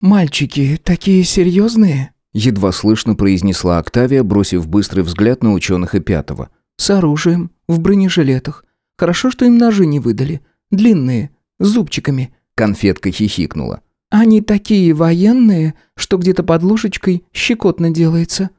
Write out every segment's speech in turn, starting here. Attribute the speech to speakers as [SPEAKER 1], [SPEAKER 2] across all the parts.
[SPEAKER 1] «Мальчики такие серьезные?»
[SPEAKER 2] Едва слышно произнесла Октавия, бросив быстрый взгляд на ученых и пятого.
[SPEAKER 1] «С оружием, в бронежилетах. Хорошо, что им ножи не выдали. Длинные, с зубчиками».
[SPEAKER 2] Конфетка хихикнула.
[SPEAKER 1] «Они такие военные, что где-то под ложечкой щекотно делается».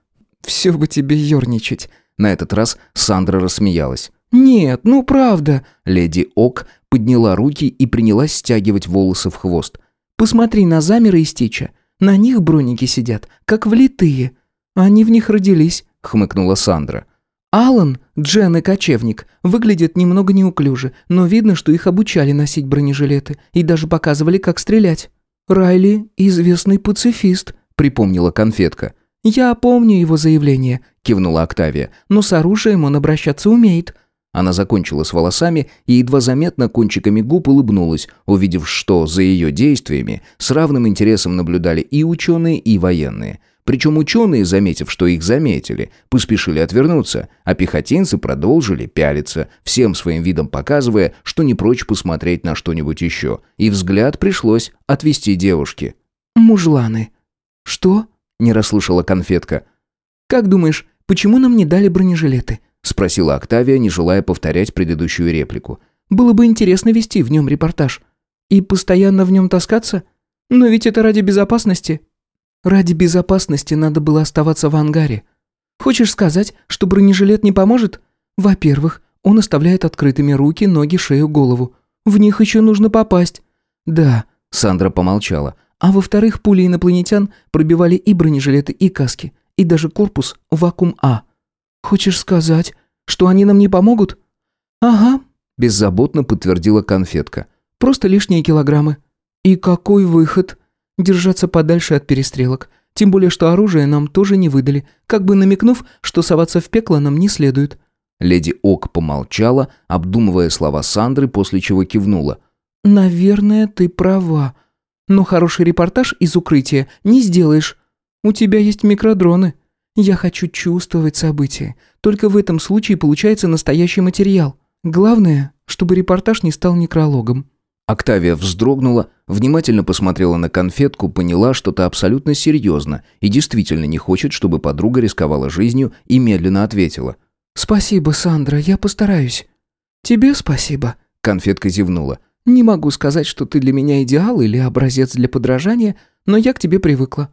[SPEAKER 2] «Все бы тебе ерничать». На этот раз Сандра рассмеялась.
[SPEAKER 1] «Нет, ну правда».
[SPEAKER 2] Леди Ок подняла руки и принялась стягивать волосы в хвост.
[SPEAKER 1] «Посмотри на замеры и стича. На них броники сидят, как влитые. Они в них родились», — хмыкнула Сандра. «Алан, Джен и кочевник выглядят немного неуклюже, но видно, что их обучали носить бронежилеты и даже показывали, как стрелять. Райли – известный пацифист», — припомнила конфетка. «Я помню его заявление», — кивнула Октавия, «но с оружием он обращаться умеет».
[SPEAKER 2] Она закончила с волосами и едва заметно кончиками губ улыбнулась, увидев, что за ее действиями с равным интересом наблюдали и ученые, и военные. Причем ученые, заметив, что их заметили, поспешили отвернуться, а пехотинцы продолжили пялиться, всем своим видом показывая, что не прочь посмотреть на что-нибудь еще. И взгляд пришлось отвести девушке.
[SPEAKER 1] «Мужланы».
[SPEAKER 2] «Что?» – не расслышала конфетка.
[SPEAKER 1] «Как думаешь, почему нам не дали бронежилеты?»
[SPEAKER 2] – спросила Октавия, не желая повторять предыдущую реплику.
[SPEAKER 1] «Было бы интересно вести в нем репортаж. И постоянно в нем таскаться? Но ведь это ради безопасности». «Ради безопасности надо было оставаться в ангаре. Хочешь сказать, что бронежилет не поможет? Во-первых, он оставляет открытыми руки, ноги, шею, голову. В них еще нужно попасть». «Да», – Сандра помолчала. «А во-вторых, пули инопланетян пробивали и бронежилеты, и каски, и даже корпус вакуум-А». «Хочешь сказать, что они нам не помогут?» «Ага», – беззаботно подтвердила конфетка. «Просто лишние килограммы». «И какой выход?» «Держаться подальше от перестрелок. Тем более, что оружие нам тоже не выдали, как бы намекнув, что соваться в пекло нам не следует».
[SPEAKER 2] Леди Ок помолчала, обдумывая слова Сандры, после чего кивнула.
[SPEAKER 1] «Наверное, ты права. Но хороший репортаж из укрытия не сделаешь. У тебя есть микродроны». Я хочу чувствовать события. Только в этом случае получается настоящий материал. Главное, чтобы репортаж не стал некрологом».
[SPEAKER 2] Октавия вздрогнула, внимательно посмотрела на конфетку, поняла, что та абсолютно серьезно и действительно не хочет, чтобы подруга рисковала жизнью, и медленно ответила.
[SPEAKER 1] «Спасибо, Сандра, я постараюсь». «Тебе спасибо», — конфетка зевнула. «Не могу сказать, что ты для меня идеал или образец для подражания, но я к тебе привыкла».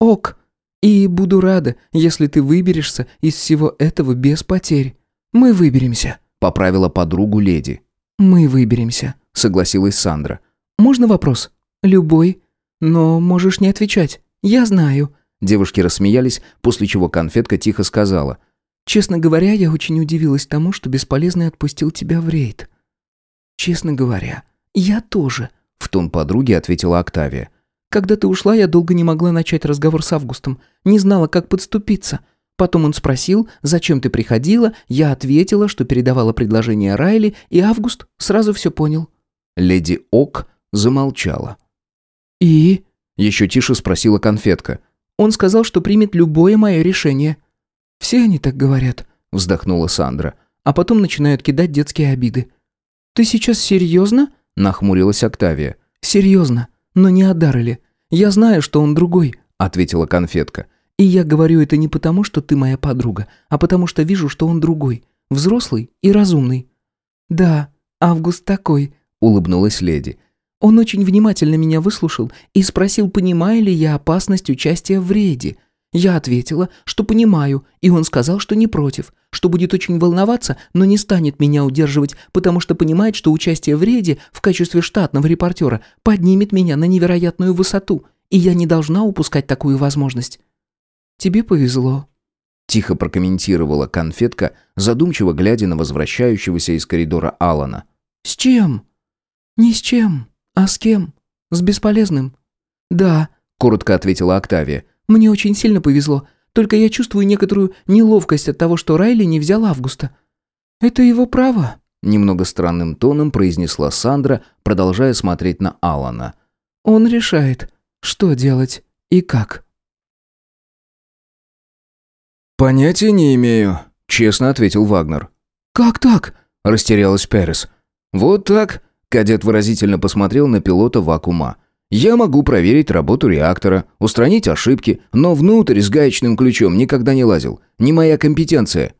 [SPEAKER 1] «Ок», и буду рада, если ты выберешься из всего этого без потерь. Мы выберемся», — поправила подругу леди. «Мы выберемся», — согласилась Сандра. «Можно вопрос?» «Любой. Но можешь не отвечать. Я знаю».
[SPEAKER 2] Девушки рассмеялись, после чего конфетка тихо сказала.
[SPEAKER 1] «Честно говоря, я очень удивилась тому, что Бесполезный отпустил тебя в рейд». «Честно говоря, я тоже», — в тон подруги ответила Октавия. Когда ты ушла, я долго не могла начать разговор с Августом. Не знала, как подступиться. Потом он спросил, зачем ты приходила, я ответила, что передавала предложение Райли, и Август сразу все понял.
[SPEAKER 2] Леди Ок замолчала.
[SPEAKER 1] «И?»
[SPEAKER 2] – еще тише спросила конфетка.
[SPEAKER 1] «Он сказал, что примет любое мое решение». «Все они так говорят», – вздохнула Сандра. «А потом начинают кидать детские обиды». «Ты сейчас серьезно?» – нахмурилась Октавия. «Серьезно но не одарили. Я знаю, что он другой», — ответила конфетка. «И я говорю это не потому, что ты моя подруга, а потому что вижу, что он другой, взрослый и разумный». «Да, Август такой», — улыбнулась леди. «Он очень внимательно меня выслушал и спросил, понимаю ли я опасность участия в рейде. Я ответила, что понимаю, и он сказал, что не против, что будет очень волноваться, но не станет меня удерживать, потому что понимает, что участие в рейде в качестве штатного репортера поднимет меня на невероятную высоту, и я не должна упускать такую возможность. Тебе повезло.
[SPEAKER 2] Тихо прокомментировала конфетка, задумчиво глядя на возвращающегося из коридора Алана.
[SPEAKER 1] «С чем?» «Не с чем, а с кем? С бесполезным». «Да», — коротко ответила Октавия. Мне очень сильно повезло, только я чувствую некоторую неловкость от того, что Райли не взял Августа». «Это его право», — немного странным тоном произнесла Сандра, продолжая смотреть на Алана. «Он решает, что делать и как».
[SPEAKER 2] «Понятия не имею», — честно ответил Вагнер.
[SPEAKER 1] «Как так?»
[SPEAKER 2] — растерялась Перес. «Вот так», — кадет выразительно посмотрел на пилота вакуума. Я могу проверить работу реактора, устранить ошибки, но внутрь с гаечным ключом никогда не лазил. Не моя компетенция».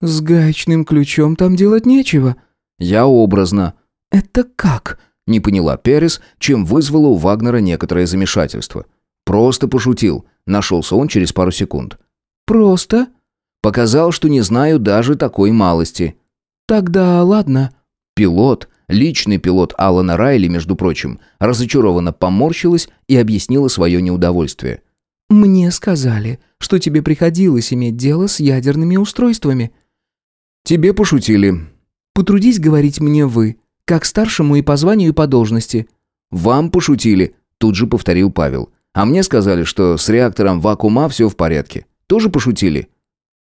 [SPEAKER 1] «С гаечным ключом там делать нечего».
[SPEAKER 2] «Я образно».
[SPEAKER 1] «Это как?»
[SPEAKER 2] – не поняла Перес, чем вызвало у Вагнера некоторое замешательство. «Просто пошутил», – нашелся он через пару секунд.
[SPEAKER 1] «Просто?»
[SPEAKER 2] «Показал, что не знаю даже такой малости».
[SPEAKER 1] «Тогда ладно».
[SPEAKER 2] Пилот, личный пилот Алана Райли, между прочим, разочарованно поморщилась и объяснила свое неудовольствие.
[SPEAKER 1] «Мне сказали, что тебе приходилось иметь дело с ядерными устройствами».
[SPEAKER 2] «Тебе пошутили».
[SPEAKER 1] «Потрудись говорить мне «вы», как старшему и по званию, и по должности».
[SPEAKER 2] «Вам пошутили», – тут же повторил Павел. «А мне сказали, что с реактором вакуума все в порядке. Тоже пошутили?»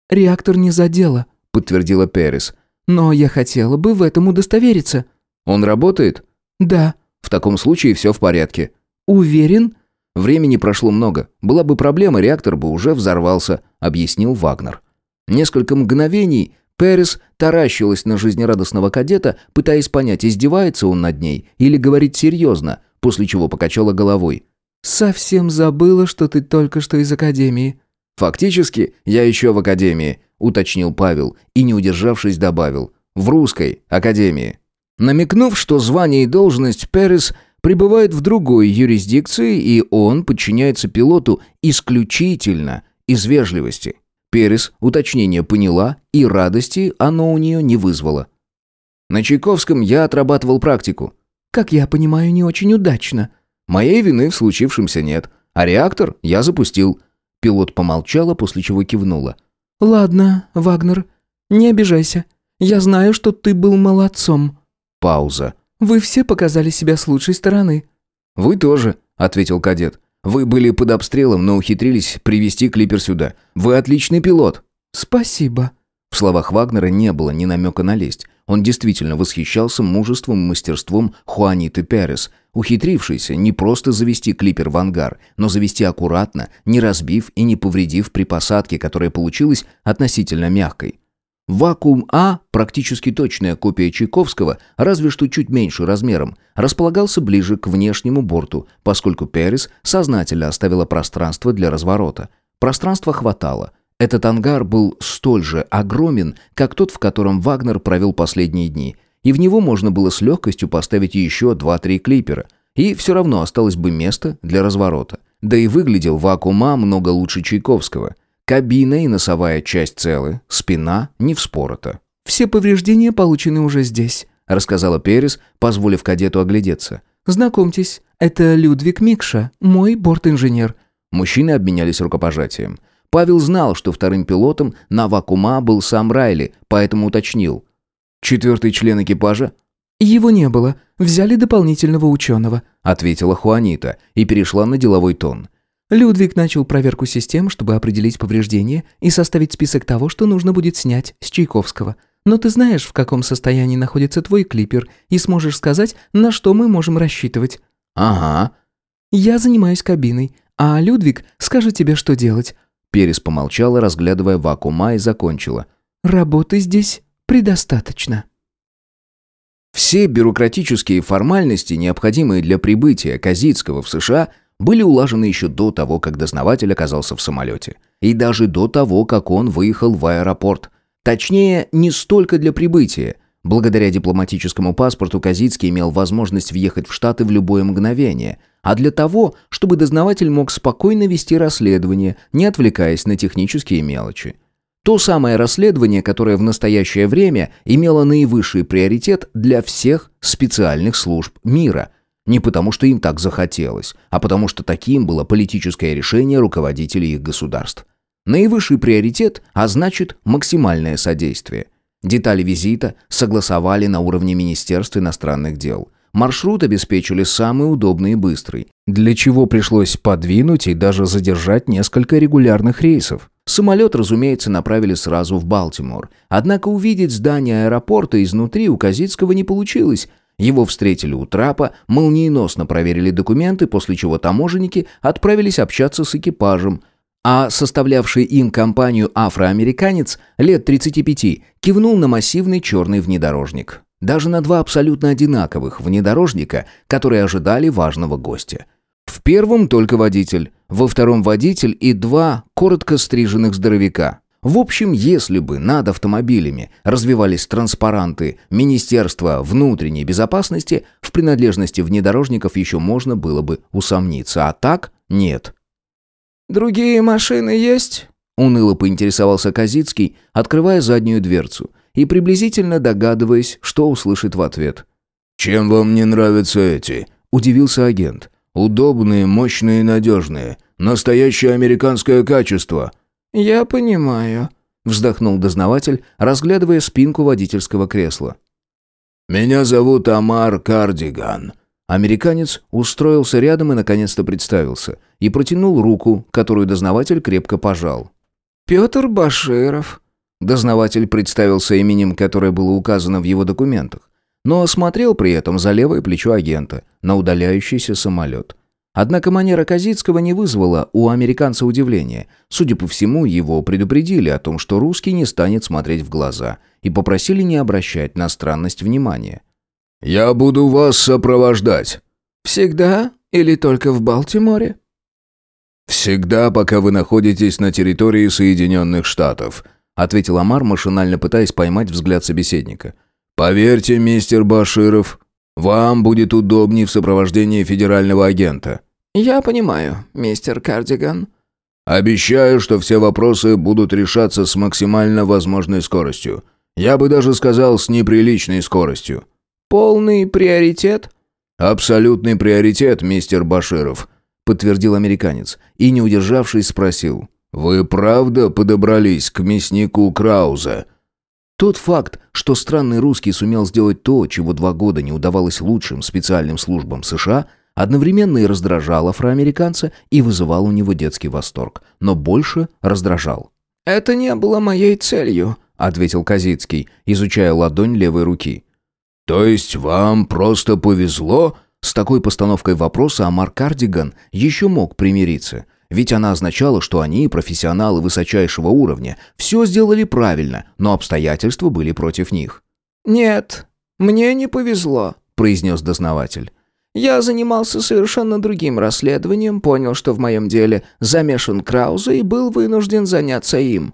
[SPEAKER 1] «Реактор не задело», – подтвердила Перес. «Но я хотела бы в этом удостовериться».
[SPEAKER 2] «Он работает?»
[SPEAKER 1] «Да».
[SPEAKER 2] «В таком случае все в порядке».
[SPEAKER 1] «Уверен?»
[SPEAKER 2] «Времени прошло много. Была бы проблема, реактор бы уже взорвался», — объяснил Вагнер. Несколько мгновений Перес таращилась на жизнерадостного кадета, пытаясь понять, издевается он над ней или говорит серьезно, после чего покачала головой.
[SPEAKER 1] «Совсем забыла, что ты только что из академии».
[SPEAKER 2] «Фактически, я еще в академии», — уточнил Павел и, не удержавшись, добавил. «В русской академии». Намекнув, что звание и должность Перес пребывает в другой юрисдикции, и он подчиняется пилоту исключительно из вежливости. Перес уточнение поняла, и радости оно у нее не вызвало. На Чайковском я отрабатывал практику.
[SPEAKER 1] «Как я понимаю, не очень удачно».
[SPEAKER 2] Моей вины в случившемся нет, а реактор я запустил. Пилот помолчала, после чего кивнула.
[SPEAKER 1] «Ладно, Вагнер, не обижайся. Я знаю, что ты был молодцом».
[SPEAKER 2] Пауза.
[SPEAKER 1] «Вы все показали себя с лучшей стороны».
[SPEAKER 2] «Вы тоже», — ответил кадет. «Вы были под обстрелом, но ухитрились привести клипер сюда. Вы отличный пилот».
[SPEAKER 1] «Спасибо».
[SPEAKER 2] В словах Вагнера не было ни намека на лесть. Он действительно восхищался мужеством и мастерством Хуаниты Перес, ухитрившейся не просто завести клипер в ангар, но завести аккуратно, не разбив и не повредив при посадке, которая получилась относительно мягкой. Вакуум А, практически точная копия Чайковского, разве что чуть меньше размером, располагался ближе к внешнему борту, поскольку Перес сознательно оставила пространство для разворота. Пространства хватало. Этот ангар был столь же огромен, как тот, в котором Вагнер провел последние дни, и в него можно было с легкостью поставить еще два-три клипера, и все равно осталось бы место для разворота. Да и выглядел вакуум А много лучше Чайковского – Кабина и носовая часть целы, спина не вспорота.
[SPEAKER 1] «Все повреждения получены уже здесь», —
[SPEAKER 2] рассказала Перес, позволив кадету оглядеться.
[SPEAKER 1] «Знакомьтесь, это Людвиг Микша, мой бортинженер».
[SPEAKER 2] Мужчины обменялись рукопожатием. Павел знал, что вторым пилотом на вакуума был сам Райли, поэтому уточнил. «Четвертый член экипажа?»
[SPEAKER 1] «Его не было. Взяли дополнительного ученого», —
[SPEAKER 2] ответила Хуанита и перешла на деловой тон.
[SPEAKER 1] Людвиг начал проверку систем, чтобы определить повреждения и составить список того, что нужно будет снять с Чайковского. Но ты знаешь, в каком состоянии находится твой клипер, и сможешь сказать, на что мы можем рассчитывать.
[SPEAKER 2] Ага.
[SPEAKER 1] Я занимаюсь кабиной, а Людвиг скажет тебе, что делать.
[SPEAKER 2] Перес помолчала, разглядывая вакуума, и закончила.
[SPEAKER 1] Работы здесь предостаточно.
[SPEAKER 2] Все бюрократические формальности, необходимые для прибытия Казицкого в США – были улажены еще до того, как дознаватель оказался в самолете. И даже до того, как он выехал в аэропорт. Точнее, не столько для прибытия. Благодаря дипломатическому паспорту Казицкий имел возможность въехать в Штаты в любое мгновение, а для того, чтобы дознаватель мог спокойно вести расследование, не отвлекаясь на технические мелочи. То самое расследование, которое в настоящее время имело наивысший приоритет для всех специальных служб мира – не потому, что им так захотелось, а потому что таким было политическое решение руководителей их государств. Наивысший приоритет, а значит максимальное содействие. Детали визита согласовали на уровне Министерства иностранных дел. Маршрут обеспечили самый удобный и быстрый, для чего пришлось подвинуть и даже задержать несколько регулярных рейсов. Самолет, разумеется, направили сразу в Балтимор. Однако увидеть здание аэропорта изнутри у Казицкого не получилось – его встретили у трапа, молниеносно проверили документы, после чего таможенники отправились общаться с экипажем, а составлявший им компанию афроамериканец лет 35 кивнул на массивный черный внедорожник. Даже на два абсолютно одинаковых внедорожника, которые ожидали важного гостя. В первом только водитель, во втором водитель и два коротко стриженных здоровяка. В общем, если бы над автомобилями развивались транспаранты Министерства внутренней безопасности, в принадлежности внедорожников еще можно было бы усомниться, а так нет.
[SPEAKER 1] «Другие машины есть?»
[SPEAKER 2] — уныло поинтересовался Казицкий, открывая заднюю дверцу и приблизительно догадываясь, что услышит в ответ.
[SPEAKER 3] «Чем вам не нравятся эти?» — удивился агент. «Удобные, мощные и надежные. Настоящее американское качество».
[SPEAKER 1] «Я понимаю», — вздохнул дознаватель, разглядывая спинку водительского кресла.
[SPEAKER 3] «Меня зовут Амар Кардиган».
[SPEAKER 2] Американец устроился рядом и наконец-то представился, и протянул руку, которую дознаватель крепко пожал.
[SPEAKER 1] «Петр Баширов».
[SPEAKER 2] Дознаватель представился именем, которое было указано в его документах, но осмотрел при этом за левое плечо агента на удаляющийся самолет. Однако манера Казицкого не вызвала у американца удивления. Судя по всему, его предупредили о том, что русский не станет смотреть в глаза, и попросили не обращать на странность внимания.
[SPEAKER 3] «Я буду вас сопровождать».
[SPEAKER 1] «Всегда или только в Балтиморе?»
[SPEAKER 3] «Всегда, пока вы находитесь на территории Соединенных Штатов», ответил Амар, машинально пытаясь поймать взгляд собеседника. «Поверьте, мистер Баширов, вам будет удобнее в сопровождении федерального агента».
[SPEAKER 1] «Я понимаю, мистер Кардиган».
[SPEAKER 3] «Обещаю, что все вопросы будут решаться с максимально возможной скоростью. Я бы даже сказал, с неприличной скоростью».
[SPEAKER 1] «Полный приоритет?»
[SPEAKER 3] «Абсолютный приоритет, мистер Баширов», — подтвердил американец и, не удержавшись, спросил. «Вы правда подобрались к мяснику Крауза?»
[SPEAKER 2] Тот факт, что странный русский сумел сделать то, чего два года не удавалось лучшим специальным службам США, одновременно и раздражал афроамериканца и вызывал у него детский восторг, но больше раздражал.
[SPEAKER 1] «Это не было моей целью», —
[SPEAKER 2] ответил Казицкий, изучая ладонь левой руки.
[SPEAKER 3] «То есть вам просто повезло?»
[SPEAKER 2] С такой постановкой вопроса Амар Кардиган еще мог примириться — ведь она означала, что они, профессионалы высочайшего уровня, все сделали правильно, но обстоятельства были против них.
[SPEAKER 1] «Нет, мне не повезло», — произнес
[SPEAKER 2] дознаватель.
[SPEAKER 1] «Я занимался совершенно другим расследованием, понял, что в моем деле замешан Краузе и был вынужден заняться им».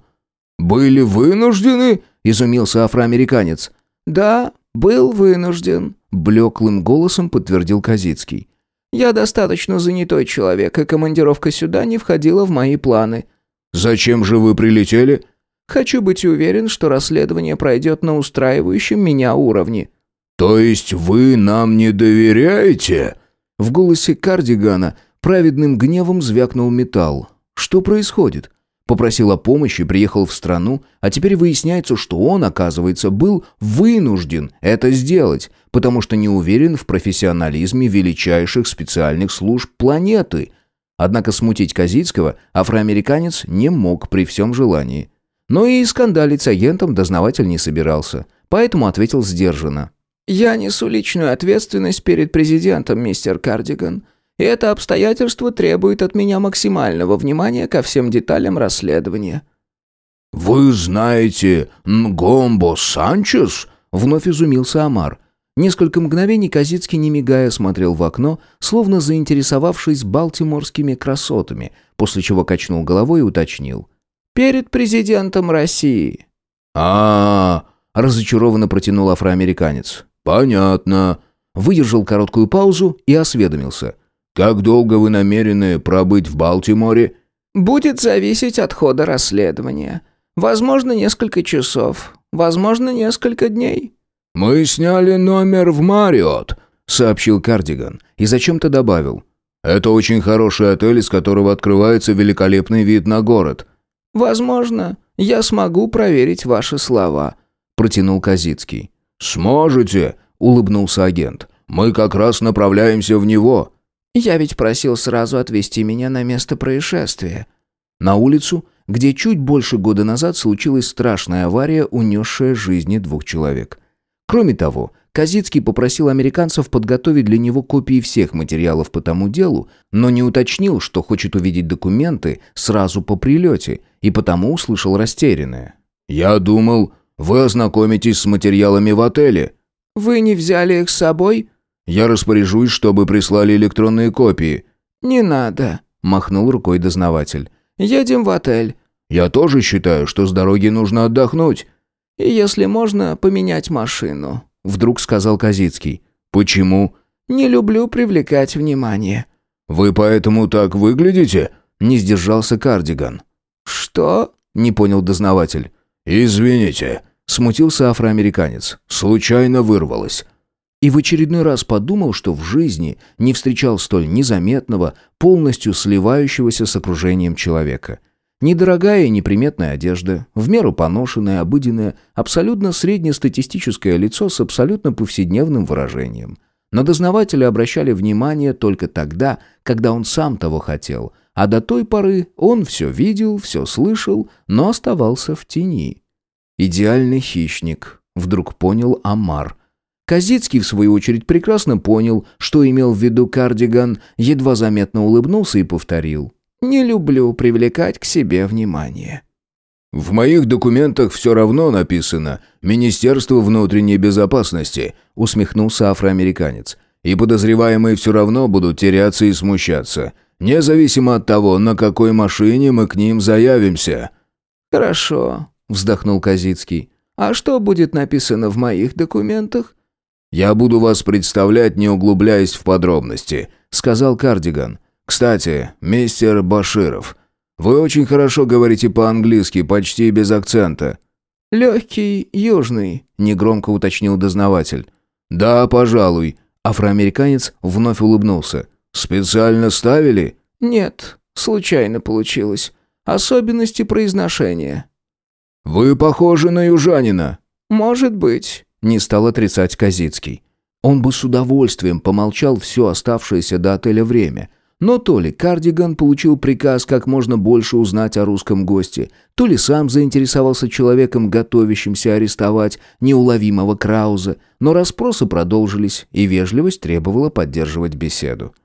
[SPEAKER 3] «Были вынуждены?»
[SPEAKER 2] — изумился афроамериканец.
[SPEAKER 1] «Да, был вынужден», —
[SPEAKER 2] блеклым голосом подтвердил Казицкий.
[SPEAKER 1] Я достаточно занятой человек, и командировка сюда не входила в мои планы».
[SPEAKER 3] «Зачем же вы прилетели?»
[SPEAKER 1] «Хочу быть уверен, что расследование пройдет на устраивающем меня уровне».
[SPEAKER 3] «То есть вы нам не доверяете?»
[SPEAKER 2] В голосе Кардигана праведным гневом звякнул металл. «Что происходит?» Попросил о помощи, приехал в страну, а теперь выясняется, что он, оказывается, был вынужден это сделать, потому что не уверен в профессионализме величайших специальных служб планеты. Однако смутить Казицкого афроамериканец не мог при всем желании. Но и скандалить с агентом дознаватель не собирался, поэтому ответил сдержанно.
[SPEAKER 1] «Я несу личную ответственность перед президентом, мистер Кардиган. И это обстоятельство требует от меня максимального внимания ко всем деталям расследования».
[SPEAKER 3] «Вы знаете Нгомбо Санчес?»
[SPEAKER 2] — вновь изумился Амар. Несколько мгновений Казицкий, не мигая, смотрел в окно, словно заинтересовавшись балтиморскими красотами, после чего качнул головой и уточнил.
[SPEAKER 1] «Перед президентом России».
[SPEAKER 3] А, -а,
[SPEAKER 2] -а разочарованно протянул афроамериканец.
[SPEAKER 3] «Понятно».
[SPEAKER 2] Выдержал короткую паузу и осведомился.
[SPEAKER 3] Как долго вы намерены пробыть в Балтиморе?
[SPEAKER 1] Будет зависеть от хода расследования. Возможно, несколько часов, возможно, несколько дней.
[SPEAKER 3] Мы сняли номер в Мариот, сообщил Кардиган
[SPEAKER 2] и зачем-то добавил:
[SPEAKER 3] это очень хороший отель, из которого открывается великолепный вид на город.
[SPEAKER 1] Возможно, я смогу проверить ваши слова,
[SPEAKER 2] протянул Казицкий.
[SPEAKER 3] Сможете, улыбнулся агент. Мы как раз направляемся в него.
[SPEAKER 1] Я ведь просил сразу отвезти меня на место происшествия.
[SPEAKER 2] На улицу, где чуть больше года назад случилась страшная авария, унесшая жизни двух человек. Кроме того, Казицкий попросил американцев подготовить для него копии всех материалов по тому делу, но не уточнил, что хочет увидеть документы сразу по прилете, и потому услышал растерянное.
[SPEAKER 3] «Я думал, вы ознакомитесь с материалами в отеле».
[SPEAKER 1] «Вы не взяли их с собой?»
[SPEAKER 3] Я распоряжусь, чтобы прислали электронные копии».
[SPEAKER 1] «Не надо», — махнул рукой дознаватель. «Едем в отель».
[SPEAKER 3] «Я тоже считаю, что с дороги нужно отдохнуть».
[SPEAKER 1] «И если можно, поменять машину», — вдруг сказал Козицкий.
[SPEAKER 3] «Почему?»
[SPEAKER 1] «Не люблю привлекать внимание».
[SPEAKER 3] «Вы поэтому так выглядите?» — не сдержался кардиган.
[SPEAKER 1] «Что?»
[SPEAKER 2] — не понял дознаватель.
[SPEAKER 3] «Извините», — смутился афроамериканец. «Случайно вырвалось».
[SPEAKER 2] И в очередной раз подумал, что в жизни не встречал столь незаметного, полностью сливающегося с окружением человека. Недорогая и неприметная одежда, в меру поношенная, обыденная, абсолютно среднестатистическое лицо с абсолютно повседневным выражением. На дознавателя обращали внимание только тогда, когда он сам того хотел, а до той поры он все видел, все слышал, но оставался в тени. «Идеальный хищник», — вдруг понял Амар. Козицкий, в свою очередь, прекрасно понял, что имел в виду кардиган, едва заметно улыбнулся и повторил. «Не люблю привлекать к себе внимание».
[SPEAKER 3] «В моих документах все равно написано «Министерство внутренней безопасности», — усмехнулся афроамериканец. «И подозреваемые все равно будут теряться и смущаться, независимо от того, на какой машине мы к ним заявимся».
[SPEAKER 1] «Хорошо», — вздохнул Козицкий. «А что будет написано в моих документах?»
[SPEAKER 3] «Я буду вас представлять, не углубляясь в подробности», — сказал Кардиган. «Кстати, мистер Баширов, вы очень хорошо говорите по-английски, почти без акцента».
[SPEAKER 1] «Легкий, южный», — негромко уточнил дознаватель.
[SPEAKER 3] «Да, пожалуй». Афроамериканец вновь улыбнулся. «Специально ставили?»
[SPEAKER 1] «Нет, случайно получилось. Особенности произношения».
[SPEAKER 3] «Вы похожи на южанина».
[SPEAKER 1] «Может быть», — не стал отрицать Козицкий.
[SPEAKER 2] Он бы с удовольствием помолчал все оставшееся до отеля время — но то ли Кардиган получил приказ как можно больше узнать о русском госте, то ли сам заинтересовался человеком, готовящимся арестовать неуловимого Крауза, но расспросы продолжились, и вежливость требовала поддерживать беседу.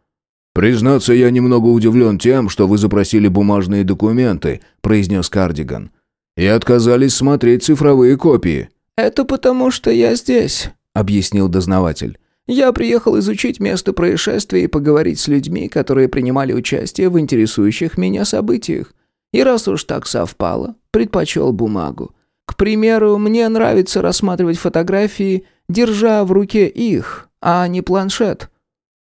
[SPEAKER 3] «Признаться, я немного удивлен тем, что вы запросили бумажные документы», — произнес Кардиган. «И отказались смотреть цифровые копии».
[SPEAKER 1] «Это потому, что я здесь», — объяснил дознаватель. Я приехал изучить место происшествия и поговорить с людьми, которые принимали участие в интересующих меня событиях. И раз уж так совпало, предпочел бумагу. К примеру, мне нравится рассматривать фотографии, держа в руке их, а не планшет».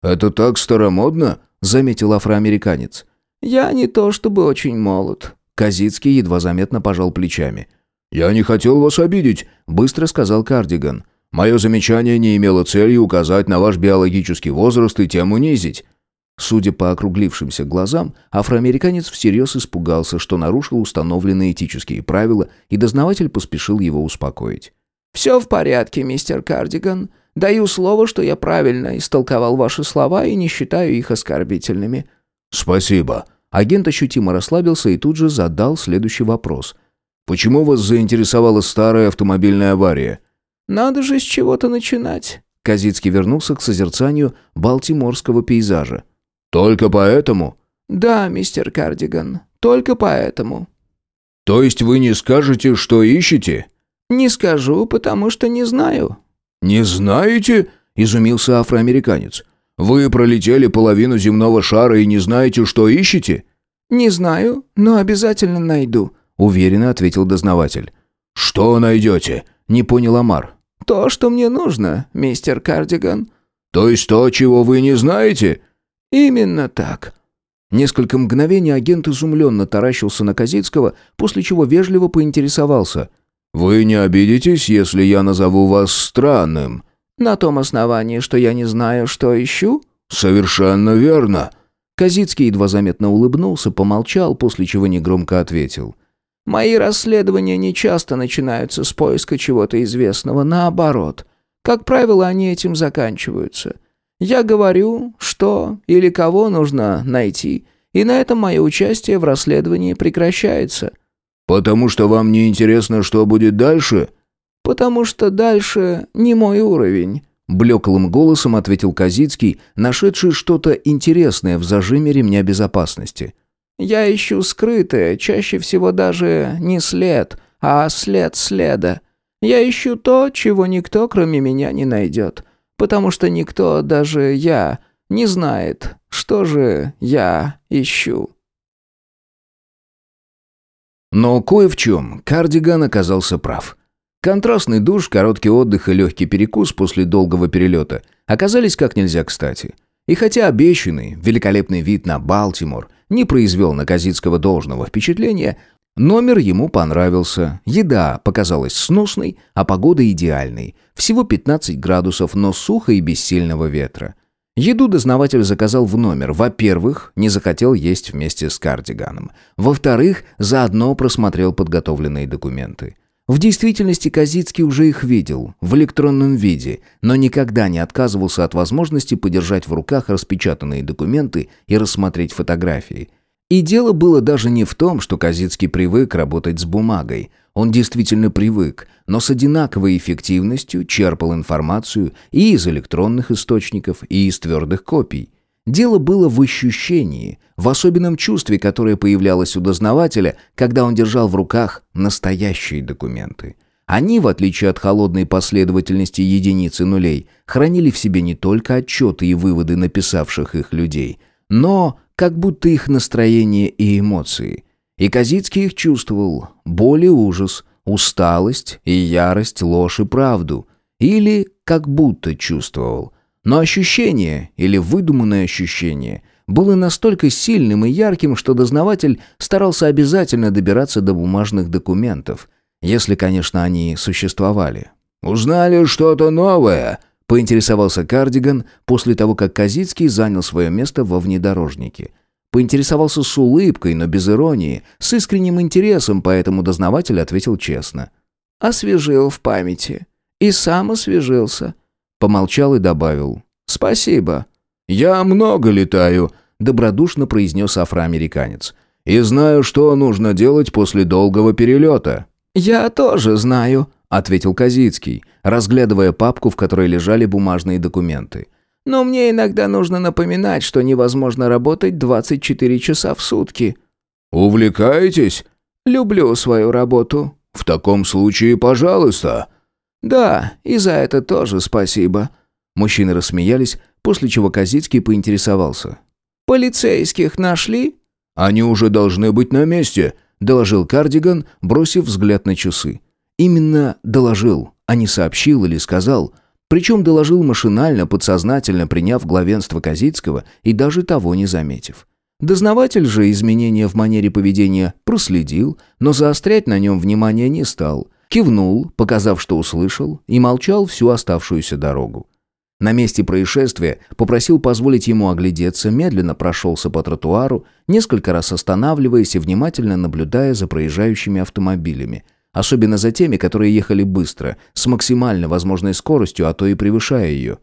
[SPEAKER 3] «Это так старомодно», — заметил афроамериканец.
[SPEAKER 1] «Я не то чтобы очень молод».
[SPEAKER 2] Казицкий едва заметно пожал плечами.
[SPEAKER 3] «Я не хотел вас обидеть», — быстро сказал Кардиган. Мое замечание не имело целью указать на ваш биологический возраст и тем унизить».
[SPEAKER 2] Судя по округлившимся глазам, афроамериканец всерьез испугался, что нарушил установленные этические правила, и дознаватель поспешил его успокоить.
[SPEAKER 1] «Все в порядке, мистер Кардиган. Даю слово, что я правильно истолковал ваши слова и не считаю их оскорбительными».
[SPEAKER 3] «Спасибо».
[SPEAKER 2] Агент ощутимо расслабился и тут же задал следующий вопрос.
[SPEAKER 3] «Почему вас заинтересовала старая автомобильная авария?»
[SPEAKER 1] Надо же с чего-то начинать».
[SPEAKER 2] Казицкий вернулся к созерцанию балтиморского пейзажа.
[SPEAKER 3] «Только поэтому?»
[SPEAKER 1] «Да, мистер Кардиган, только поэтому».
[SPEAKER 3] «То есть вы не скажете, что ищете?»
[SPEAKER 1] «Не скажу, потому что не знаю».
[SPEAKER 3] «Не знаете?» – изумился афроамериканец. «Вы пролетели половину земного шара и не знаете, что ищете?»
[SPEAKER 1] «Не знаю, но обязательно найду», –
[SPEAKER 2] уверенно ответил дознаватель.
[SPEAKER 3] «Что найдете?» – не понял Амар.
[SPEAKER 1] «То, что мне нужно, мистер Кардиган».
[SPEAKER 3] «То есть то, чего вы не знаете?»
[SPEAKER 1] «Именно так».
[SPEAKER 2] Несколько мгновений агент изумленно таращился на Козицкого, после чего вежливо поинтересовался.
[SPEAKER 3] «Вы не обидитесь, если я назову вас странным?»
[SPEAKER 1] «На том основании, что я не знаю, что ищу?»
[SPEAKER 3] «Совершенно верно».
[SPEAKER 2] Козицкий едва заметно улыбнулся, помолчал, после чего негромко ответил.
[SPEAKER 1] Мои расследования не часто начинаются с поиска чего-то известного, наоборот. Как правило, они этим заканчиваются. Я говорю, что или кого нужно найти, и на этом мое участие в расследовании прекращается.
[SPEAKER 3] Потому что вам не интересно, что будет дальше?
[SPEAKER 1] Потому что дальше не мой уровень.
[SPEAKER 2] Блеклым голосом ответил Казицкий, нашедший что-то интересное в зажиме ремня безопасности.
[SPEAKER 1] Я ищу скрытое, чаще всего даже не след, а след следа. Я ищу то, чего никто, кроме меня, не найдет. Потому что никто, даже я, не знает, что же я ищу.
[SPEAKER 2] Но кое в чем Кардиган оказался прав. Контрастный душ, короткий отдых и легкий перекус после долгого перелета оказались как нельзя кстати. И хотя обещанный великолепный вид на Балтимор не произвел на Казицкого должного впечатления, номер ему понравился, еда показалась сносной, а погода идеальной. Всего 15 градусов, но сухо и без сильного ветра. Еду дознаватель заказал в номер. Во-первых, не захотел есть вместе с кардиганом. Во-вторых, заодно просмотрел подготовленные документы. В действительности Казицкий уже их видел, в электронном виде, но никогда не отказывался от возможности подержать в руках распечатанные документы и рассмотреть фотографии. И дело было даже не в том, что Казицкий привык работать с бумагой. Он действительно привык, но с одинаковой эффективностью черпал информацию и из электронных источников, и из твердых копий. Дело было в ощущении, в особенном чувстве, которое появлялось у дознавателя, когда он держал в руках настоящие документы. Они, в отличие от холодной последовательности единиц и нулей, хранили в себе не только отчеты и выводы написавших их людей, но как будто их настроение и эмоции. И Казицкий их чувствовал, боль и ужас, усталость и ярость, ложь и правду. Или как будто чувствовал – но ощущение, или выдуманное ощущение, было настолько сильным и ярким, что дознаватель старался обязательно добираться до бумажных документов, если, конечно, они существовали.
[SPEAKER 3] «Узнали что-то новое?»
[SPEAKER 2] — поинтересовался Кардиган после того, как Казицкий занял свое место во внедорожнике. Поинтересовался с улыбкой, но без иронии, с искренним интересом, поэтому дознаватель ответил честно.
[SPEAKER 1] «Освежил в памяти. И сам освежился.
[SPEAKER 2] Помолчал и добавил. «Спасибо».
[SPEAKER 3] «Я много летаю», — добродушно произнес афроамериканец. «И знаю, что нужно делать после долгого перелета».
[SPEAKER 1] «Я тоже знаю», — ответил Казицкий, разглядывая папку, в которой лежали бумажные документы. «Но мне иногда нужно напоминать, что невозможно работать 24 часа в сутки».
[SPEAKER 3] «Увлекаетесь?»
[SPEAKER 1] «Люблю свою работу».
[SPEAKER 3] «В таком случае, пожалуйста».
[SPEAKER 1] «Да, и за это тоже спасибо».
[SPEAKER 2] Мужчины рассмеялись, после чего Козицкий поинтересовался.
[SPEAKER 1] «Полицейских нашли?»
[SPEAKER 3] «Они уже должны быть на месте», — доложил Кардиган, бросив взгляд на часы.
[SPEAKER 2] Именно доложил, а не сообщил или сказал. Причем доложил машинально, подсознательно приняв главенство Козицкого и даже того не заметив. Дознаватель же изменения в манере поведения проследил, но заострять на нем внимание не стал, Кивнул, показав, что услышал, и молчал всю оставшуюся дорогу. На месте происшествия попросил позволить ему оглядеться, медленно прошелся по тротуару, несколько раз останавливаясь и внимательно наблюдая за проезжающими автомобилями, особенно за теми, которые ехали быстро, с максимально возможной скоростью, а то и превышая ее.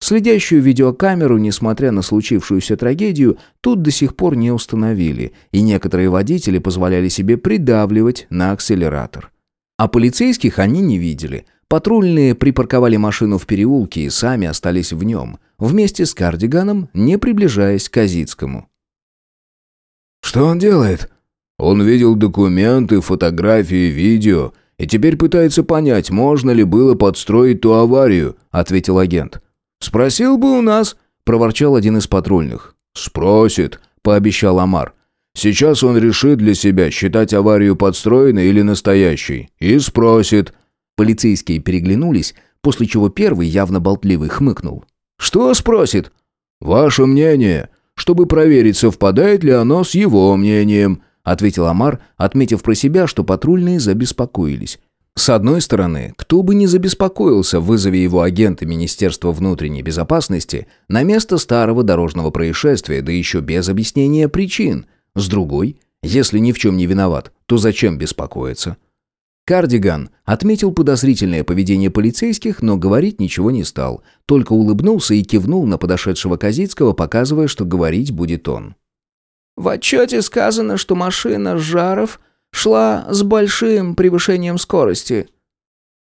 [SPEAKER 2] Следящую видеокамеру, несмотря на случившуюся трагедию, тут до сих пор не установили, и некоторые водители позволяли себе придавливать на акселератор. А полицейских они не видели. Патрульные припарковали машину в переулке и сами остались в нем, вместе с кардиганом, не приближаясь к Казицкому.
[SPEAKER 3] «Что он делает?» «Он видел документы, фотографии, видео, и теперь пытается понять, можно ли было подстроить ту аварию», — ответил агент.
[SPEAKER 2] «Спросил бы у нас», — проворчал один из патрульных.
[SPEAKER 3] «Спросит», — пообещал Амар. Сейчас он решит для себя, считать аварию подстроенной или настоящей, и спросит.
[SPEAKER 2] Полицейские переглянулись, после чего первый, явно болтливый, хмыкнул.
[SPEAKER 3] «Что спросит?» «Ваше мнение, чтобы проверить, совпадает ли оно с его мнением», ответил Амар, отметив про себя, что патрульные забеспокоились.
[SPEAKER 2] С одной стороны, кто бы ни забеспокоился, вызове его агента Министерства внутренней безопасности на место старого дорожного происшествия, да еще без объяснения причин – с другой, если ни в чем не виноват, то зачем беспокоиться? Кардиган отметил подозрительное поведение полицейских, но говорить ничего не стал, только улыбнулся и кивнул на подошедшего Казицкого, показывая, что говорить будет он.
[SPEAKER 1] «В отчете сказано, что машина Жаров шла с большим превышением скорости».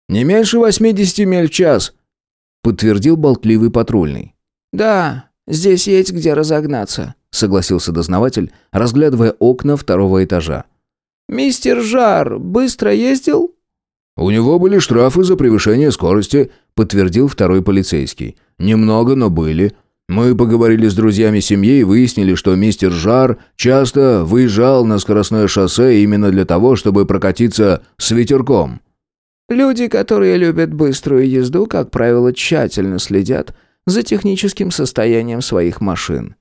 [SPEAKER 3] «Не меньше 80 миль в час», — подтвердил болтливый патрульный.
[SPEAKER 1] «Да, здесь есть где разогнаться
[SPEAKER 2] согласился дознаватель, разглядывая окна второго этажа.
[SPEAKER 1] «Мистер Жар быстро ездил?»
[SPEAKER 3] «У него были штрафы за превышение скорости», подтвердил второй полицейский. «Немного, но были. Мы поговорили с друзьями семьи и выяснили, что мистер Жар часто выезжал на скоростное шоссе именно для того, чтобы прокатиться с ветерком.
[SPEAKER 2] Люди, которые любят быструю езду, как правило, тщательно следят за техническим состоянием своих машин.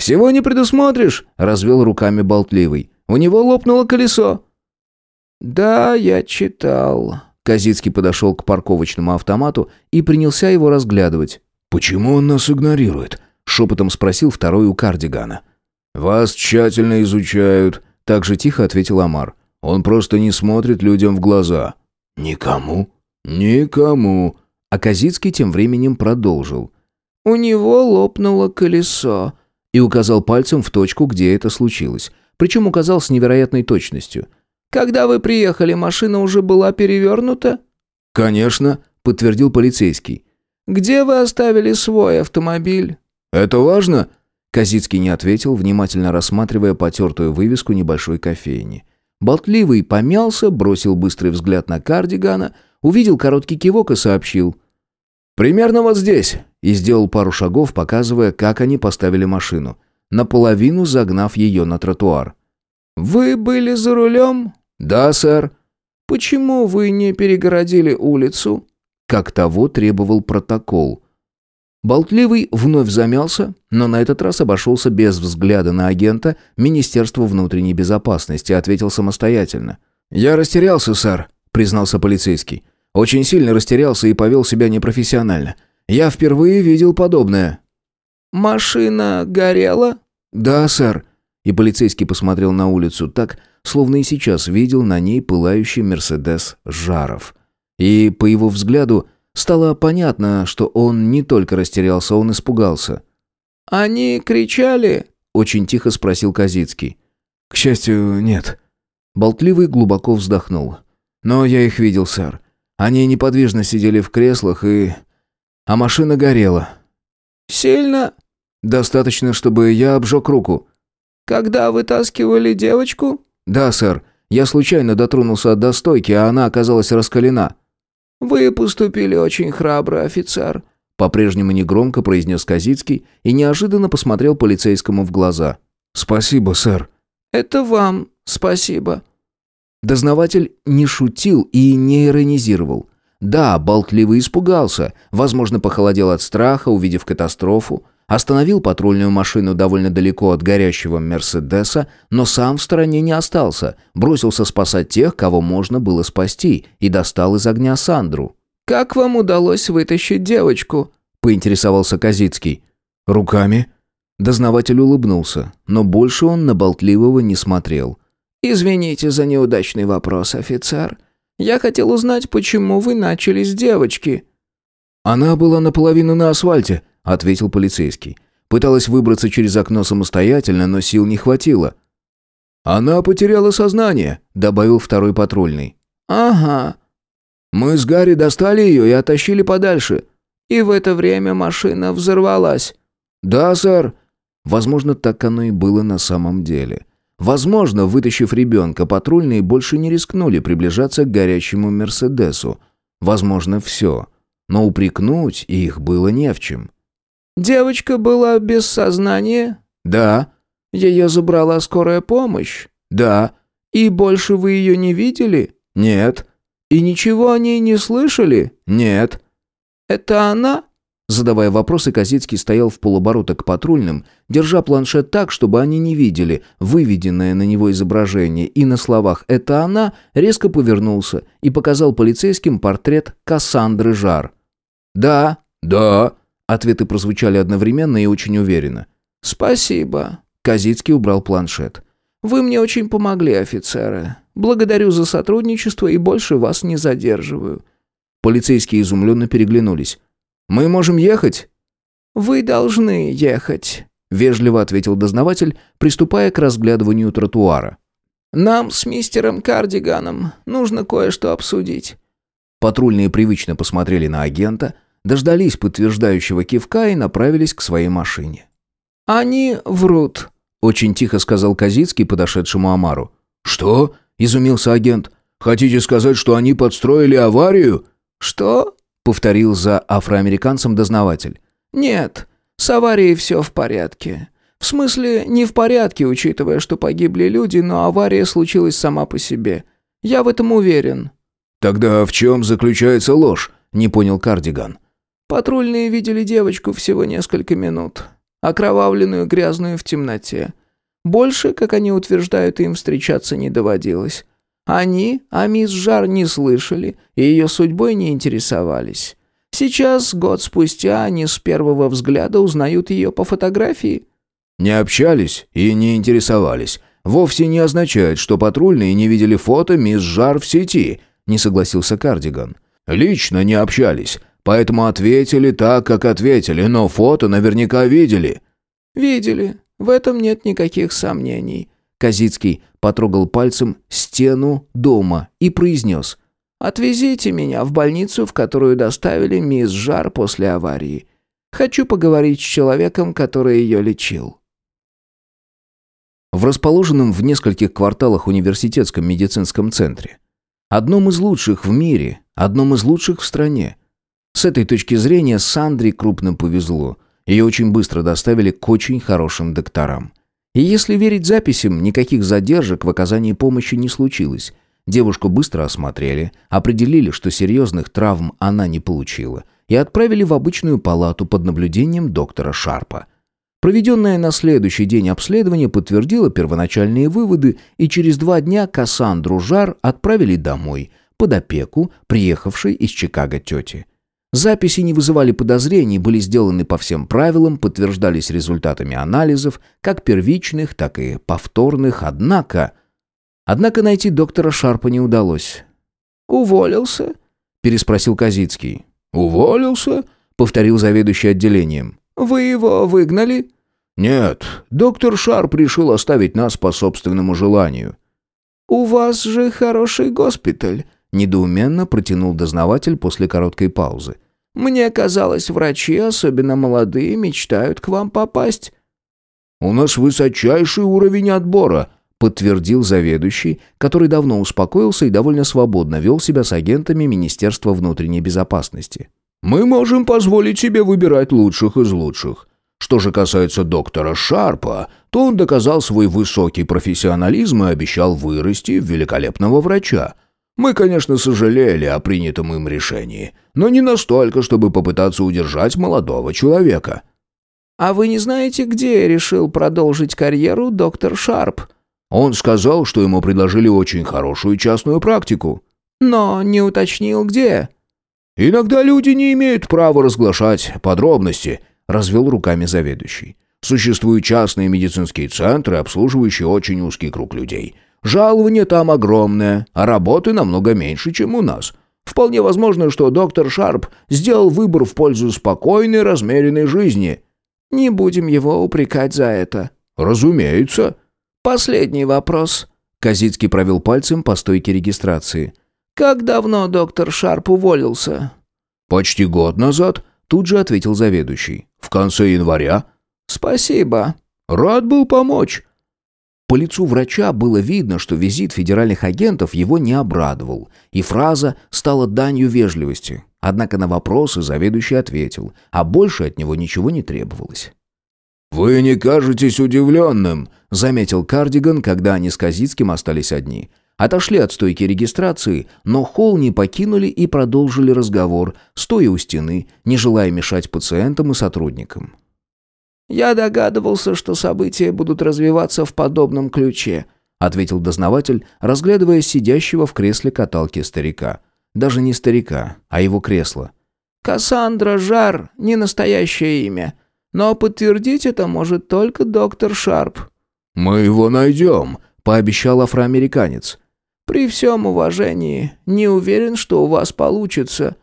[SPEAKER 3] «Всего не предусмотришь», — развел руками болтливый. «У него лопнуло колесо».
[SPEAKER 2] «Да, я читал».
[SPEAKER 1] Казицкий подошел к парковочному автомату и принялся его разглядывать.
[SPEAKER 3] «Почему он нас игнорирует?» — шепотом спросил второй у кардигана. «Вас тщательно изучают», — так же тихо ответил Амар. «Он просто не смотрит людям в глаза».
[SPEAKER 1] «Никому?»
[SPEAKER 3] «Никому».
[SPEAKER 1] А Казицкий тем временем продолжил.
[SPEAKER 2] «У него лопнуло колесо»,
[SPEAKER 1] и указал пальцем в точку, где это случилось. Причем указал с невероятной точностью.
[SPEAKER 2] «Когда вы приехали, машина уже была перевернута?»
[SPEAKER 3] «Конечно», — подтвердил полицейский.
[SPEAKER 2] Где вы оставили свой автомобиль?»
[SPEAKER 3] «Это важно?»
[SPEAKER 1] Казицкий не ответил, внимательно рассматривая потертую вывеску небольшой кофейни. Болтливый помялся, бросил быстрый взгляд на кардигана, увидел короткий кивок и сообщил.
[SPEAKER 3] «Примерно вот здесь»,
[SPEAKER 1] и сделал пару шагов, показывая, как они поставили машину, наполовину загнав ее на тротуар.
[SPEAKER 2] «Вы были за рулем?»
[SPEAKER 3] «Да, сэр».
[SPEAKER 2] «Почему вы не перегородили улицу?»
[SPEAKER 1] как того требовал протокол. Болтливый вновь замялся, но на этот раз обошелся без взгляда на агента Министерства внутренней безопасности, ответил самостоятельно.
[SPEAKER 3] «Я растерялся, сэр», — признался полицейский. «Очень сильно растерялся и повел себя непрофессионально. Я впервые видел подобное».
[SPEAKER 2] «Машина горела?»
[SPEAKER 3] «Да, сэр».
[SPEAKER 1] И полицейский посмотрел на улицу так, словно и сейчас видел на ней пылающий «Мерседес» Жаров. И, по его взгляду, стало понятно, что он не только растерялся, он испугался.
[SPEAKER 2] «Они кричали?»
[SPEAKER 1] – очень тихо спросил Казицкий.
[SPEAKER 3] «К счастью, нет».
[SPEAKER 1] Болтливый глубоко вздохнул.
[SPEAKER 3] «Но я их видел, сэр. Они неподвижно сидели в креслах и... А машина горела».
[SPEAKER 2] «Сильно?»
[SPEAKER 3] «Достаточно, чтобы я обжег руку».
[SPEAKER 2] «Когда вытаскивали девочку?»
[SPEAKER 3] «Да, сэр. Я случайно дотронулся до стойки, а она оказалась раскалена».
[SPEAKER 2] «Вы поступили очень храбро, офицер», —
[SPEAKER 1] по-прежнему негромко произнес Казицкий и неожиданно посмотрел полицейскому в глаза.
[SPEAKER 3] «Спасибо, сэр».
[SPEAKER 2] «Это вам спасибо».
[SPEAKER 1] Дознаватель не шутил и не иронизировал. Да, болтливо испугался, возможно, похолодел от страха, увидев катастрофу, Остановил патрульную машину довольно далеко от горящего «Мерседеса», но сам в стороне не остался, бросился спасать тех, кого можно было спасти, и достал из огня Сандру.
[SPEAKER 2] «Как вам удалось вытащить девочку?»
[SPEAKER 1] – поинтересовался Казицкий.
[SPEAKER 3] «Руками?»
[SPEAKER 1] Дознаватель улыбнулся, но больше он на болтливого не смотрел.
[SPEAKER 2] «Извините за неудачный вопрос, офицер. Я хотел узнать, почему вы начали с девочки».
[SPEAKER 3] «Она была наполовину на асфальте», — ответил полицейский. Пыталась выбраться через окно самостоятельно, но сил не хватило. «Она потеряла сознание», — добавил второй патрульный.
[SPEAKER 2] «Ага».
[SPEAKER 3] «Мы с Гарри достали ее и оттащили подальше».
[SPEAKER 2] «И в это время машина взорвалась».
[SPEAKER 3] «Да, сэр».
[SPEAKER 1] Возможно, так оно и было на самом деле. Возможно, вытащив ребенка, патрульные больше не рискнули приближаться к горящему «Мерседесу». Возможно, все. Но упрекнуть их было не в чем.
[SPEAKER 2] Девочка была без сознания?
[SPEAKER 3] Да.
[SPEAKER 2] Ее забрала скорая помощь?
[SPEAKER 3] Да.
[SPEAKER 2] И больше вы ее не видели?
[SPEAKER 3] Нет.
[SPEAKER 2] И ничего о ней не слышали?
[SPEAKER 3] Нет.
[SPEAKER 2] Это она?
[SPEAKER 1] Задавая вопросы, Козицкий стоял в полоборота к патрульным, держа планшет так, чтобы они не видели выведенное на него изображение, и на словах «это она» резко повернулся и показал полицейским портрет Кассандры Жар.
[SPEAKER 3] «Да, да»,
[SPEAKER 1] Ответы прозвучали одновременно и очень уверенно.
[SPEAKER 2] «Спасибо».
[SPEAKER 1] Казицкий убрал планшет.
[SPEAKER 2] «Вы мне очень помогли, офицеры. Благодарю за сотрудничество и больше вас не задерживаю».
[SPEAKER 1] Полицейские изумленно переглянулись.
[SPEAKER 3] «Мы можем ехать?»
[SPEAKER 2] «Вы должны ехать», —
[SPEAKER 1] вежливо ответил дознаватель, приступая к разглядыванию тротуара.
[SPEAKER 2] «Нам с мистером Кардиганом нужно кое-что обсудить».
[SPEAKER 1] Патрульные привычно посмотрели на агента — дождались подтверждающего кивка и направились к своей машине.
[SPEAKER 2] «Они врут», —
[SPEAKER 1] очень тихо сказал Казицкий подошедшему Амару.
[SPEAKER 3] «Что?» — изумился агент. «Хотите сказать, что они подстроили аварию?»
[SPEAKER 2] «Что?»
[SPEAKER 1] — повторил за афроамериканцем дознаватель.
[SPEAKER 2] «Нет.
[SPEAKER 1] С аварией все в порядке. В смысле, не в порядке, учитывая, что погибли люди, но авария случилась сама по себе. Я в этом уверен».
[SPEAKER 3] «Тогда в чем заключается ложь?» – не понял Кардиган.
[SPEAKER 1] «Патрульные видели девочку всего несколько минут. Окровавленную, грязную в темноте. Больше, как они утверждают, им встречаться не доводилось. Они о мисс Жар не слышали и ее судьбой не интересовались. Сейчас, год спустя, они с первого взгляда узнают ее по фотографии.
[SPEAKER 3] Не общались и не интересовались. Вовсе не означает, что патрульные не видели фото мисс Жар в сети, не согласился Кардиган. Лично не общались, поэтому ответили так, как ответили, но фото наверняка видели.
[SPEAKER 1] Видели. В этом нет никаких сомнений. Казицкий потрогал пальцем стену дома и произнес. «Отвезите меня в больницу, в которую доставили мисс Жар после аварии. Хочу поговорить с человеком, который ее лечил».
[SPEAKER 2] В расположенном в нескольких кварталах университетском медицинском центре. Одном из лучших в мире, одном из лучших в стране. С этой точки зрения Сандре крупно повезло. Ее очень быстро доставили к очень хорошим докторам. И если верить записям, никаких задержек в оказании помощи не случилось. Девушку быстро осмотрели, определили, что серьезных травм она не получила, и отправили в обычную палату под наблюдением доктора Шарпа. Проведенное на следующий день обследование подтвердило первоначальные выводы, и через два дня Кассандру Жар отправили домой, под опеку приехавшей из Чикаго тети. Записи не вызывали подозрений, были сделаны по всем правилам, подтверждались результатами анализов, как первичных, так и повторных, однако... Однако найти доктора Шарпа не удалось.
[SPEAKER 1] «Уволился?»
[SPEAKER 2] – переспросил Казицкий.
[SPEAKER 3] «Уволился?»
[SPEAKER 2] – повторил заведующий отделением.
[SPEAKER 1] «Вы его выгнали?»
[SPEAKER 3] «Нет, доктор Шарп решил оставить нас по собственному желанию».
[SPEAKER 1] «У вас же хороший госпиталь»,
[SPEAKER 2] Недоуменно протянул дознаватель после короткой паузы.
[SPEAKER 1] «Мне казалось, врачи, особенно молодые, мечтают к вам попасть».
[SPEAKER 3] «У нас высочайший уровень отбора», подтвердил заведующий, который давно успокоился и довольно свободно вел себя с агентами Министерства внутренней безопасности. «Мы можем позволить себе выбирать лучших из лучших. Что же касается доктора Шарпа, то он доказал свой высокий профессионализм и обещал вырасти в великолепного врача. Мы, конечно, сожалели о принятом им решении, но не настолько, чтобы попытаться удержать молодого человека».
[SPEAKER 1] «А вы не знаете, где решил продолжить карьеру доктор Шарп?»
[SPEAKER 3] Он сказал, что ему предложили очень хорошую частную практику.
[SPEAKER 1] «Но не уточнил, где».
[SPEAKER 3] «Иногда люди не имеют права разглашать подробности», — развел руками заведующий. «Существуют частные медицинские центры, обслуживающие очень узкий круг людей. Жалование там огромное, а работы намного меньше, чем у нас. Вполне возможно, что доктор Шарп сделал выбор в пользу спокойной, размеренной жизни.
[SPEAKER 1] Не будем его упрекать за это.
[SPEAKER 3] Разумеется.
[SPEAKER 1] Последний вопрос.
[SPEAKER 2] Казицкий провел пальцем по стойке регистрации.
[SPEAKER 1] Как давно доктор Шарп уволился?
[SPEAKER 3] Почти год назад, тут же ответил заведующий. В конце января.
[SPEAKER 1] Спасибо.
[SPEAKER 3] Рад был помочь.
[SPEAKER 2] По лицу врача было видно, что визит федеральных агентов его не обрадовал, и фраза стала данью вежливости. Однако на вопросы заведующий ответил, а больше от него ничего не требовалось.
[SPEAKER 3] «Вы не кажетесь удивленным», — заметил Кардиган, когда они с Казицким остались одни. Отошли от стойки регистрации, но холл не покинули и продолжили разговор, стоя у стены, не желая мешать пациентам и сотрудникам.
[SPEAKER 1] «Я догадывался, что события будут развиваться в подобном ключе», ответил дознаватель, разглядывая сидящего в кресле каталки старика. Даже не старика, а его кресло. «Кассандра Жар — не настоящее имя, но подтвердить это может только доктор Шарп».
[SPEAKER 3] «Мы его найдем», — пообещал афроамериканец.
[SPEAKER 1] «При всем уважении, не уверен, что у вас получится».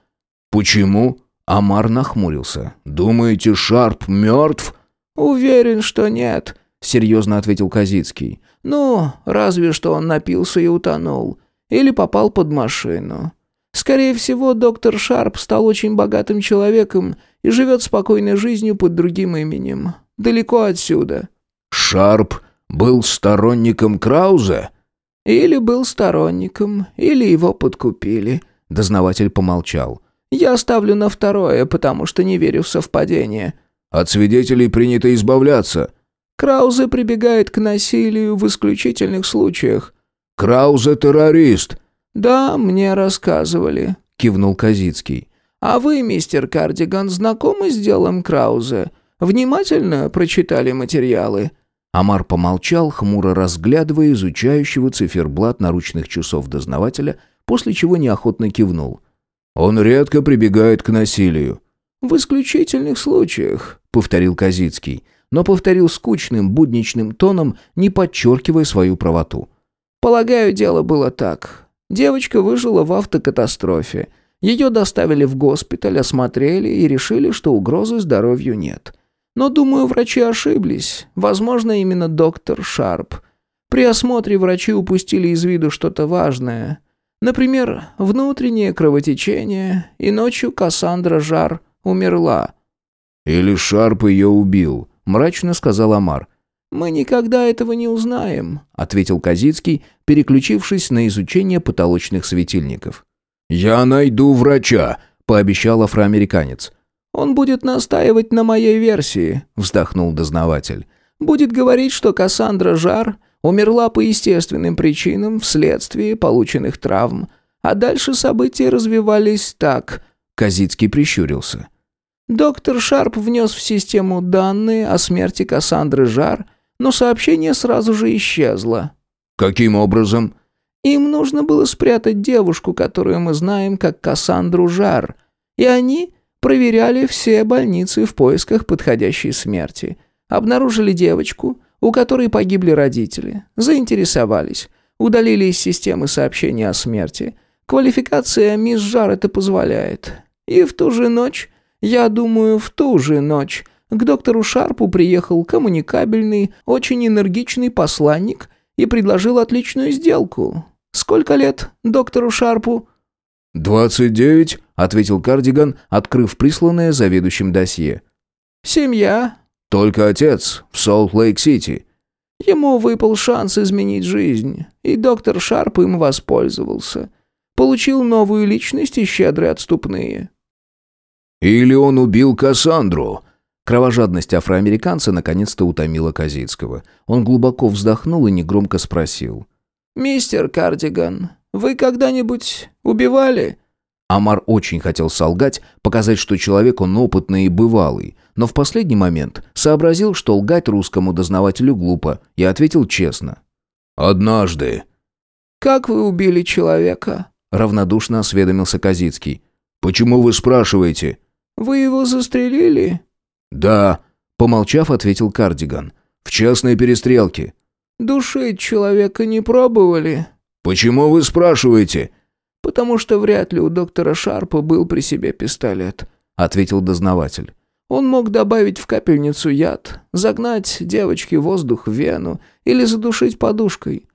[SPEAKER 3] «Почему?» — Амар нахмурился. «Думаете, Шарп мертв?»
[SPEAKER 1] «Уверен, что нет», — серьезно ответил Казицкий. «Ну, разве что он напился и утонул. Или попал под машину. Скорее всего, доктор Шарп стал очень богатым человеком и живет спокойной жизнью под другим именем. Далеко отсюда».
[SPEAKER 3] «Шарп был сторонником Крауза?»
[SPEAKER 1] «Или был сторонником, или его подкупили», — дознаватель помолчал. «Я ставлю на второе, потому что не верю в совпадение».
[SPEAKER 3] От свидетелей принято избавляться».
[SPEAKER 2] Краузе прибегает к насилию в исключительных случаях.
[SPEAKER 3] «Краузе террорист».
[SPEAKER 2] «Да, мне рассказывали», — кивнул Казицкий. «А вы, мистер Кардиган, знакомы с делом Краузе? Внимательно прочитали материалы?»
[SPEAKER 1] Амар помолчал, хмуро разглядывая изучающего циферблат наручных часов дознавателя, после чего неохотно кивнул.
[SPEAKER 3] «Он редко прибегает к насилию».
[SPEAKER 2] «В исключительных случаях», — повторил Казицкий,
[SPEAKER 1] но повторил скучным, будничным тоном, не подчеркивая свою правоту.
[SPEAKER 2] «Полагаю, дело было так. Девочка выжила в автокатастрофе. Ее доставили в госпиталь, осмотрели и решили, что угрозы здоровью нет. Но, думаю, врачи ошиблись. Возможно, именно доктор Шарп. При осмотре врачи упустили из виду что-то важное. Например, внутреннее кровотечение, и ночью Кассандра Жар умерла.
[SPEAKER 3] «Или Шарп ее убил», — мрачно сказал Амар.
[SPEAKER 2] «Мы никогда этого не узнаем», —
[SPEAKER 1] ответил Казицкий, переключившись на изучение потолочных светильников.
[SPEAKER 3] «Я найду врача», — пообещал афроамериканец.
[SPEAKER 2] «Он будет настаивать на моей версии», — вздохнул дознаватель. «Будет говорить, что Кассандра Жар умерла по естественным причинам вследствие полученных травм, а дальше события развивались так».
[SPEAKER 1] Казицкий прищурился.
[SPEAKER 2] Доктор Шарп внес в систему данные о смерти Кассандры Жар, но сообщение сразу же исчезло.
[SPEAKER 3] «Каким образом?»
[SPEAKER 2] «Им нужно было спрятать девушку, которую мы знаем как Кассандру Жар, и они Проверяли все больницы в поисках подходящей смерти. Обнаружили девочку, у которой погибли родители. Заинтересовались. Удалили из системы сообщения о смерти. Квалификация мисс Жар это позволяет. И в ту же ночь, я думаю, в ту же ночь, к доктору Шарпу приехал коммуникабельный, очень энергичный посланник и предложил отличную сделку. Сколько лет доктору Шарпу?
[SPEAKER 3] «Двадцать девять», —
[SPEAKER 1] ответил Кардиган, открыв присланное заведующим досье.
[SPEAKER 2] «Семья?»
[SPEAKER 3] «Только отец, в Солт-Лейк-Сити».
[SPEAKER 2] Ему выпал шанс изменить жизнь, и доктор Шарп им воспользовался. Получил новую личность и щедрые отступные.
[SPEAKER 3] «Или он убил Кассандру?»
[SPEAKER 1] Кровожадность афроамериканца наконец-то утомила Казицкого. Он глубоко вздохнул и негромко спросил.
[SPEAKER 2] «Мистер Кардиган, вы когда-нибудь убивали?»
[SPEAKER 1] Амар очень хотел солгать, показать, что человек он опытный и бывалый, но в последний момент сообразил, что лгать русскому дознавателю глупо, и ответил честно.
[SPEAKER 3] «Однажды».
[SPEAKER 2] «Как вы убили человека?»
[SPEAKER 1] — равнодушно осведомился Казицкий.
[SPEAKER 3] «Почему вы спрашиваете?»
[SPEAKER 2] «Вы его застрелили?»
[SPEAKER 3] «Да», —
[SPEAKER 1] помолчав, ответил Кардиган.
[SPEAKER 3] «В частной перестрелке».
[SPEAKER 2] «Душить человека не пробовали?»
[SPEAKER 3] «Почему вы спрашиваете?»
[SPEAKER 2] «Потому что вряд ли у доктора Шарпа был при себе пистолет», — ответил дознаватель. «Он мог добавить в капельницу яд, загнать девочке воздух в вену или задушить подушкой.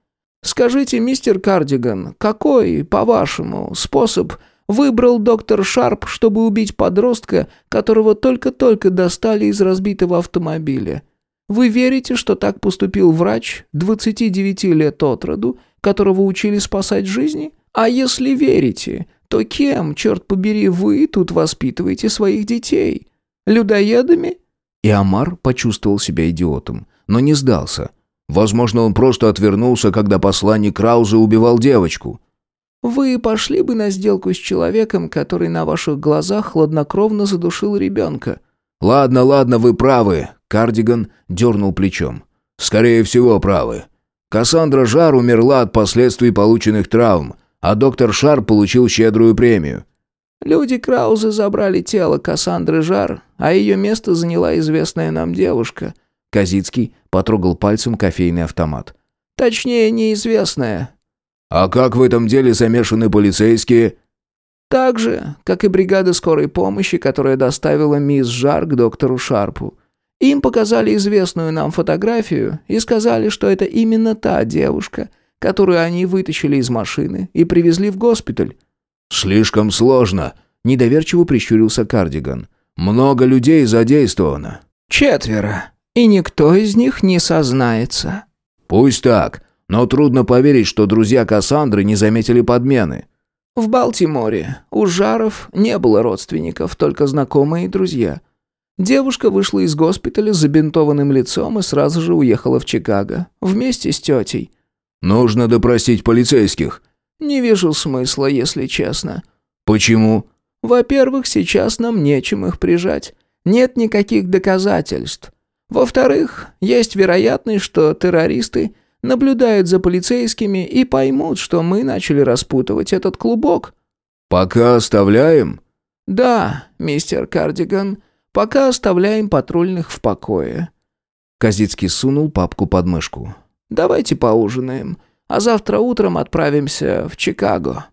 [SPEAKER 2] Скажите, мистер Кардиган, какой, по-вашему, способ выбрал доктор Шарп, чтобы убить подростка, которого только-только достали из разбитого автомобиля? Вы верите, что так поступил врач 29 лет от роду, которого учили спасать жизни? А если верите, то кем, черт побери, вы тут воспитываете своих детей? Людоедами?»
[SPEAKER 1] И Амар почувствовал себя идиотом, но не сдался.
[SPEAKER 3] Возможно, он просто отвернулся, когда посланник Крауза убивал девочку.
[SPEAKER 2] «Вы пошли бы на сделку с человеком, который на ваших глазах хладнокровно задушил ребенка?»
[SPEAKER 3] «Ладно, ладно, вы правы», — Кардиган дернул плечом. «Скорее всего, правы. Кассандра Жар умерла от последствий полученных травм, а доктор Шар получил щедрую премию.
[SPEAKER 2] Люди Краузы забрали тело Кассандры Жар, а ее место заняла известная нам девушка.
[SPEAKER 1] Казицкий потрогал пальцем кофейный автомат.
[SPEAKER 2] Точнее, неизвестная.
[SPEAKER 3] А как в этом деле замешаны полицейские?
[SPEAKER 2] Так же, как и бригада скорой помощи, которая доставила мисс Жар к доктору Шарпу. Им показали известную нам фотографию и сказали, что это именно та девушка, которую они вытащили из машины и привезли в госпиталь.
[SPEAKER 3] «Слишком сложно», — недоверчиво прищурился Кардиган. «Много людей задействовано».
[SPEAKER 2] «Четверо, и никто из них не сознается».
[SPEAKER 3] «Пусть так, но трудно поверить, что друзья Кассандры не заметили подмены».
[SPEAKER 2] «В Балтиморе у Жаров не было родственников, только знакомые и друзья».
[SPEAKER 1] Девушка вышла из госпиталя с забинтованным лицом и сразу же уехала в Чикаго. Вместе с тетей.
[SPEAKER 3] «Нужно допросить полицейских».
[SPEAKER 1] «Не вижу смысла, если честно».
[SPEAKER 3] «Почему?»
[SPEAKER 1] «Во-первых, сейчас нам нечем их прижать. Нет никаких доказательств. Во-вторых, есть вероятность, что террористы наблюдают за полицейскими и поймут, что мы начали распутывать этот клубок».
[SPEAKER 3] «Пока оставляем?»
[SPEAKER 1] «Да, мистер Кардиган, пока оставляем патрульных в покое».
[SPEAKER 2] Козицкий сунул папку под мышку.
[SPEAKER 1] «Давайте поужинаем, а завтра утром отправимся в Чикаго».